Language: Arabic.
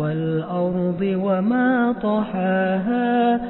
والأرض وما طحاها